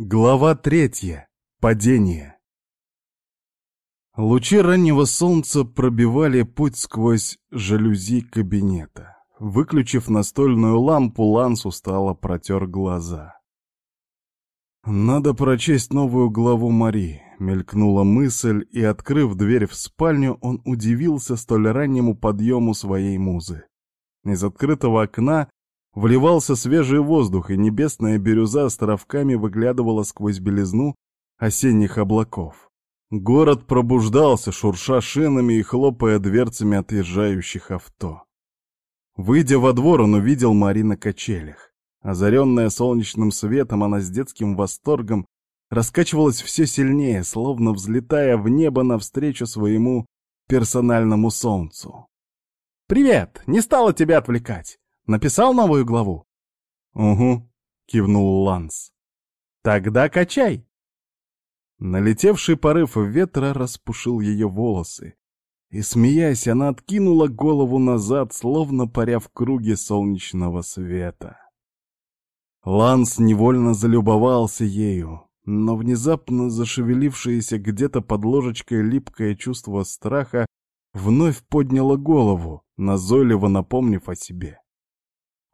Глава третья. Падение. Лучи раннего солнца пробивали путь сквозь жалюзи кабинета. Выключив настольную лампу, Ланс устало протер глаза. «Надо прочесть новую главу Мари», — мелькнула мысль, и, открыв дверь в спальню, он удивился столь раннему подъему своей музы. Из открытого окна Вливался свежий воздух, и небесная бирюза островками выглядывала сквозь белизну осенних облаков. Город пробуждался, шурша шинами и хлопая дверцами отъезжающих авто. Выйдя во двор, он увидел Мари на качелях. Озаренная солнечным светом, она с детским восторгом раскачивалась все сильнее, словно взлетая в небо навстречу своему персональному солнцу. «Привет! Не стала тебя отвлекать!» Написал новую главу?» «Угу», — кивнул Ланс. «Тогда качай!» Налетевший порыв ветра распушил ее волосы, и, смеясь, она откинула голову назад, словно паря в круге солнечного света. Ланс невольно залюбовался ею, но внезапно зашевелившееся где-то под ложечкой липкое чувство страха вновь подняло голову, назойливо напомнив о себе.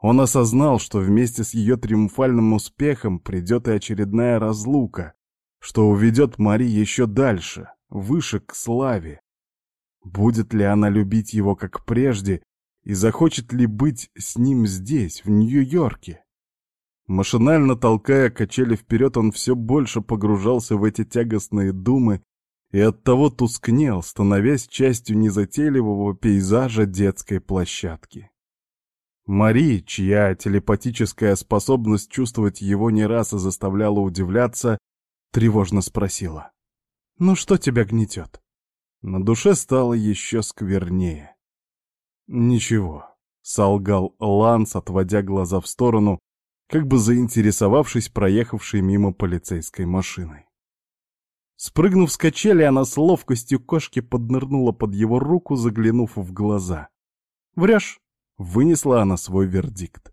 Он осознал, что вместе с ее триумфальным успехом придет и очередная разлука, что уведет Мари еще дальше, выше к славе. Будет ли она любить его как прежде и захочет ли быть с ним здесь, в Нью-Йорке? Машинально толкая качели вперед, он все больше погружался в эти тягостные думы и оттого тускнел, становясь частью незатейливого пейзажа детской площадки. Мари, чья телепатическая способность чувствовать его не раз и заставляла удивляться, тревожно спросила. «Ну что тебя гнетет?» На душе стало еще сквернее. «Ничего», — солгал Ланс, отводя глаза в сторону, как бы заинтересовавшись проехавшей мимо полицейской машиной. Спрыгнув с качели, она с ловкостью кошки поднырнула под его руку, заглянув в глаза. «Врешь?» Вынесла она свой вердикт.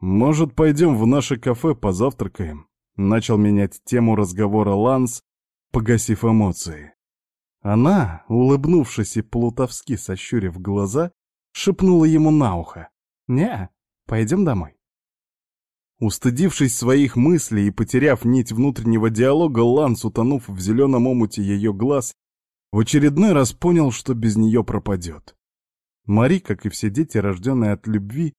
«Может, пойдем в наше кафе позавтракаем?» Начал менять тему разговора Ланс, погасив эмоции. Она, улыбнувшись и плутовски сощурив глаза, шепнула ему на ухо. «Не, пойдем домой». Устыдившись своих мыслей и потеряв нить внутреннего диалога, Ланс, утонув в зеленом омуте ее глаз, в очередной раз понял, что без нее пропадет. Мари, как и все дети, рожденные от любви,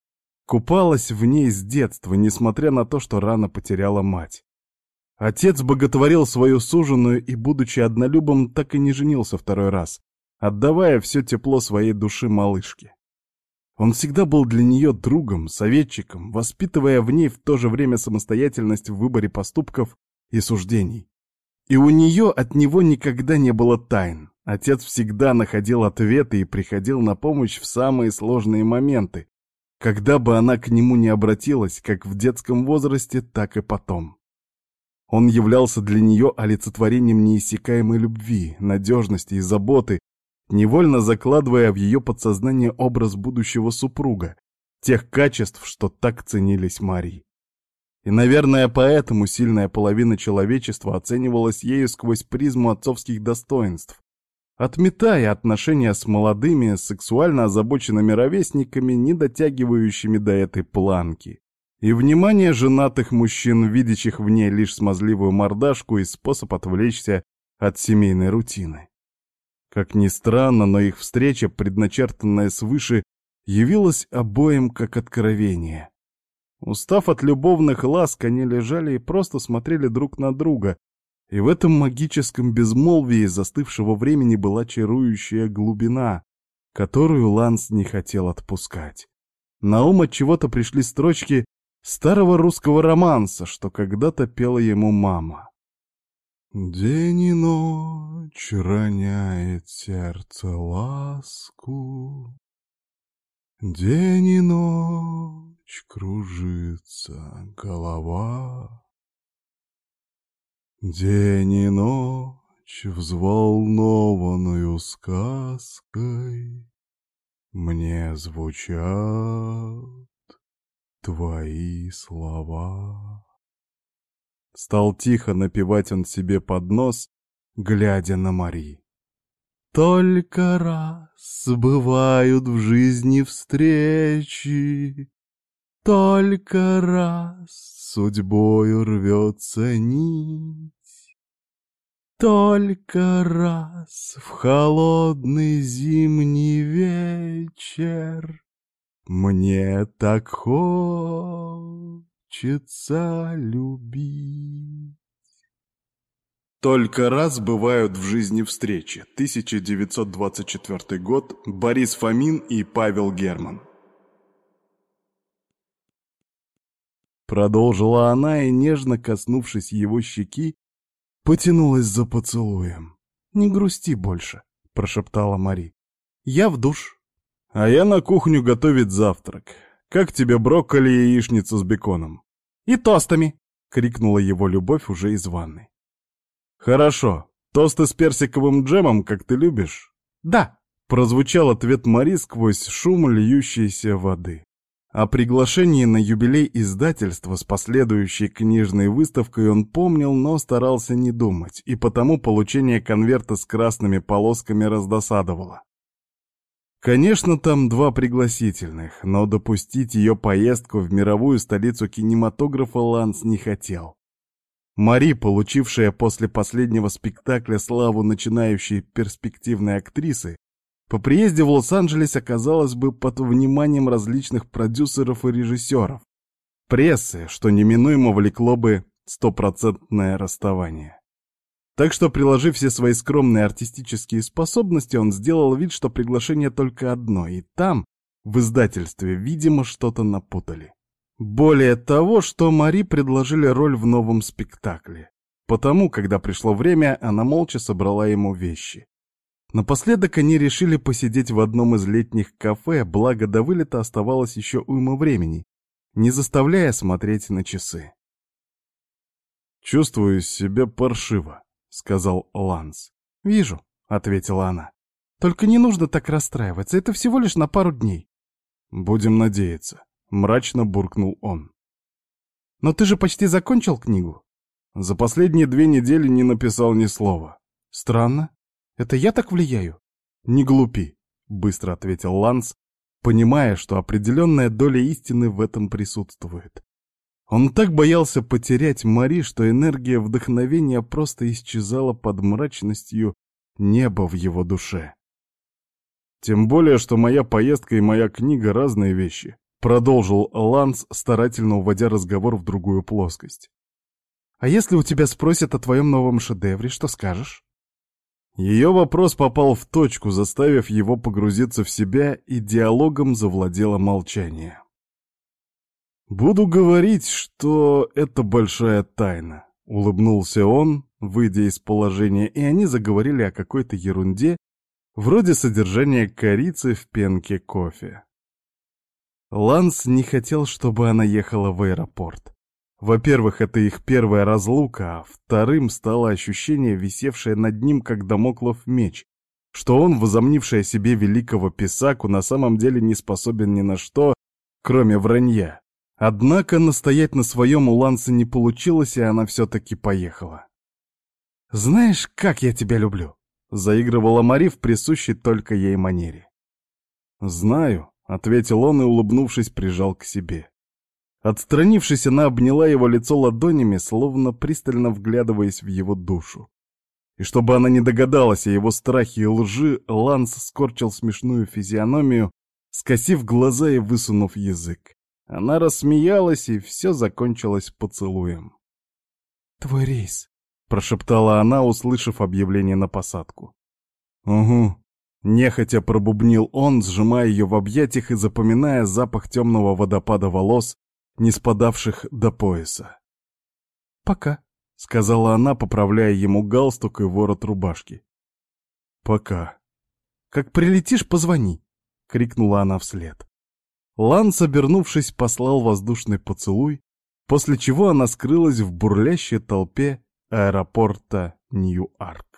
купалась в ней с детства, несмотря на то, что рано потеряла мать. Отец боготворил свою суженую и, будучи однолюбом, так и не женился второй раз, отдавая все тепло своей души малышке. Он всегда был для нее другом, советчиком, воспитывая в ней в то же время самостоятельность в выборе поступков и суждений. И у нее от него никогда не было тайн. Отец всегда находил ответы и приходил на помощь в самые сложные моменты, когда бы она к нему не обратилась, как в детском возрасте, так и потом. Он являлся для нее олицетворением неиссякаемой любви, надежности и заботы, невольно закладывая в ее подсознание образ будущего супруга, тех качеств, что так ценились Марии. И, наверное, поэтому сильная половина человечества оценивалась ею сквозь призму отцовских достоинств, отметая отношения с молодыми, сексуально озабоченными ровесниками, не дотягивающими до этой планки. И внимание женатых мужчин, видящих в ней лишь смазливую мордашку и способ отвлечься от семейной рутины. Как ни странно, но их встреча, предначертанная свыше, явилась обоим как откровение. Устав от любовных ласк, они лежали и просто смотрели друг на друга, и в этом магическом безмолвии застывшего времени была чарующая глубина, которую Ланс не хотел отпускать. На ум от чего-то пришли строчки старого русского романса, что когда-то пела ему мама. День и ночь роняет сердце ласку, День и ночь кружится голова. День и ночь, взволнованную сказкой, Мне звучат твои слова. Стал тихо напевать он себе под нос, глядя на Мари. Только раз бывают в жизни встречи, Только раз судьбою рвется нить. Только раз в холодный зимний вечер Мне так хочется любить. Только раз бывают в жизни встречи. 1924 год. Борис Фомин и Павел Герман. Продолжила она и, нежно коснувшись его щеки, потянулась за поцелуем. «Не грусти больше», — прошептала Мари. «Я в душ». «А я на кухню готовить завтрак. Как тебе брокколи и яичница с беконом?» «И тостами!» — крикнула его любовь уже из ванной. «Хорошо. Тосты с персиковым джемом, как ты любишь?» «Да», — прозвучал ответ Мари сквозь шум льющейся воды. О приглашении на юбилей издательства с последующей книжной выставкой он помнил, но старался не думать, и потому получение конверта с красными полосками раздосадовало. Конечно, там два пригласительных, но допустить ее поездку в мировую столицу кинематографа Ланс не хотел. Мари, получившая после последнего спектакля славу начинающей перспективной актрисы, по приезде в Лос-Анджелес оказалась бы под вниманием различных продюсеров и режиссеров, прессы, что неминуемо влекло бы стопроцентное расставание. Так что, приложив все свои скромные артистические способности, он сделал вид, что приглашение только одно, и там, в издательстве, видимо, что-то напутали. Более того, что Мари предложили роль в новом спектакле. Потому, когда пришло время, она молча собрала ему вещи. Напоследок они решили посидеть в одном из летних кафе, благо до вылета оставалось еще уйма времени, не заставляя смотреть на часы. «Чувствую себя паршиво», — сказал Ланс. «Вижу», — ответила она. «Только не нужно так расстраиваться, это всего лишь на пару дней». «Будем надеяться», Мрачно буркнул он. «Но ты же почти закончил книгу?» «За последние две недели не написал ни слова». «Странно. Это я так влияю?» «Не глупи», — быстро ответил Ланс, понимая, что определенная доля истины в этом присутствует. Он так боялся потерять Мари, что энергия вдохновения просто исчезала под мрачностью неба в его душе. Тем более, что моя поездка и моя книга — разные вещи. Продолжил Ланс, старательно уводя разговор в другую плоскость. «А если у тебя спросят о твоем новом шедевре, что скажешь?» Ее вопрос попал в точку, заставив его погрузиться в себя, и диалогом завладело молчание. «Буду говорить, что это большая тайна», — улыбнулся он, выйдя из положения, и они заговорили о какой-то ерунде, вроде содержания корицы в пенке кофе. Ланс не хотел, чтобы она ехала в аэропорт. Во-первых, это их первая разлука, а вторым стало ощущение, висевшее над ним, как домоклов меч, что он, возомнивший о себе великого писаку, на самом деле не способен ни на что, кроме вранья. Однако настоять на своем у Ланса не получилось, и она все-таки поехала. «Знаешь, как я тебя люблю?» — заигрывала Мари в присущей только ей манере. «Знаю», ответил он и, улыбнувшись, прижал к себе. Отстранившись, она обняла его лицо ладонями, словно пристально вглядываясь в его душу. И чтобы она не догадалась о его страхе и лжи, Ланс скорчил смешную физиономию, скосив глаза и высунув язык. Она рассмеялась, и все закончилось поцелуем. «Твой рейс», — прошептала она, услышав объявление на посадку. «Угу», Нехотя пробубнил он, сжимая ее в объятиях и запоминая запах темного водопада волос, не спадавших до пояса. «Пока», — сказала она, поправляя ему галстук и ворот рубашки. «Пока». «Как прилетишь, позвони», — крикнула она вслед. Ланс, обернувшись, послал воздушный поцелуй, после чего она скрылась в бурлящей толпе аэропорта Нью-Арк.